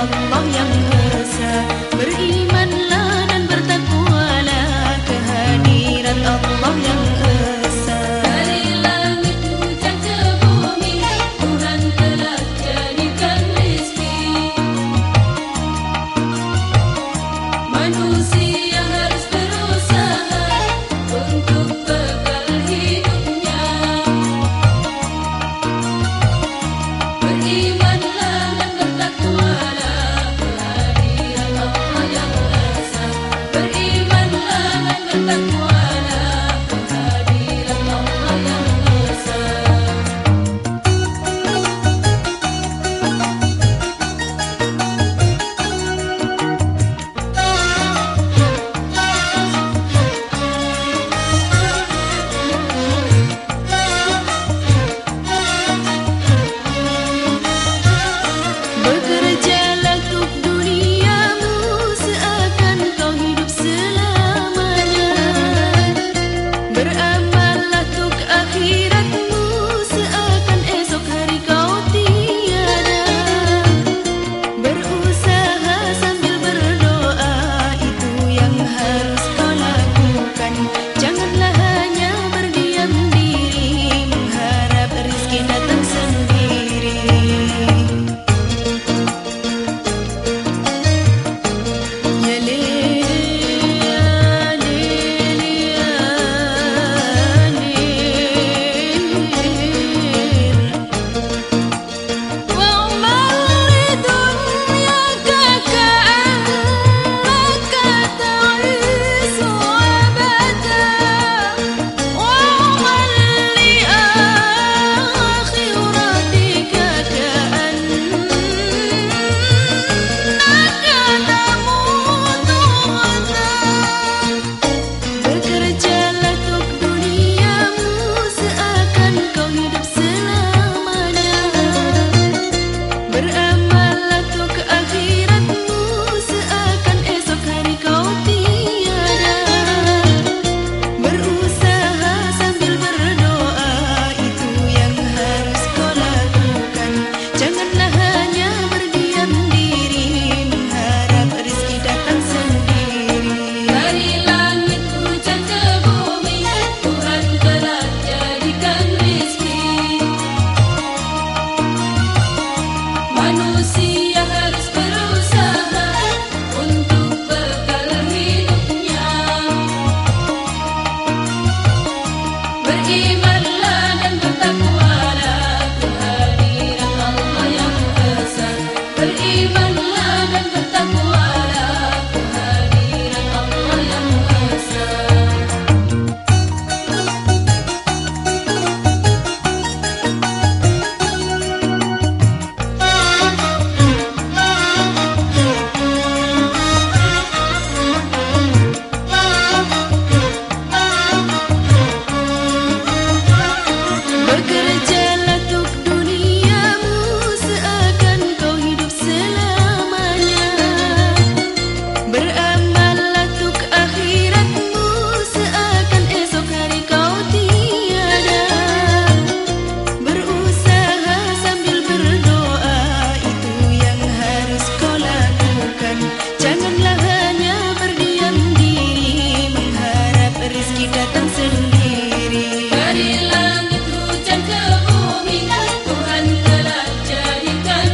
Amen. datang sendiri. Langit ke bumi Tuhan telah jadikan